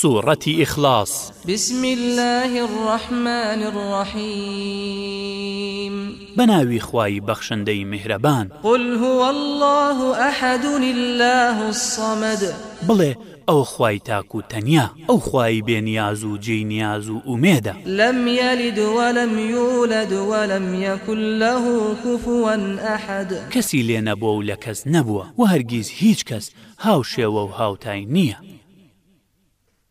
سورەتی ئیخلاص. بسم اللە الرحمن الرحیم. بە ناوی خوای بەخشندەی میهرەبان. قل هو اللە احد اللە الصمد. بڵێ ئەو خوای تاک و تەنیا. ئەو خوای بێ نیاز و جێی نیاز و ئومێدە. لم یلد ولم یولد ولم یکن له کفوا احد. کەسی لێ نەبوە و لە کەس نەبوە و هەرگیز هیچ کەس هاوشێوە و هاوتای نییە.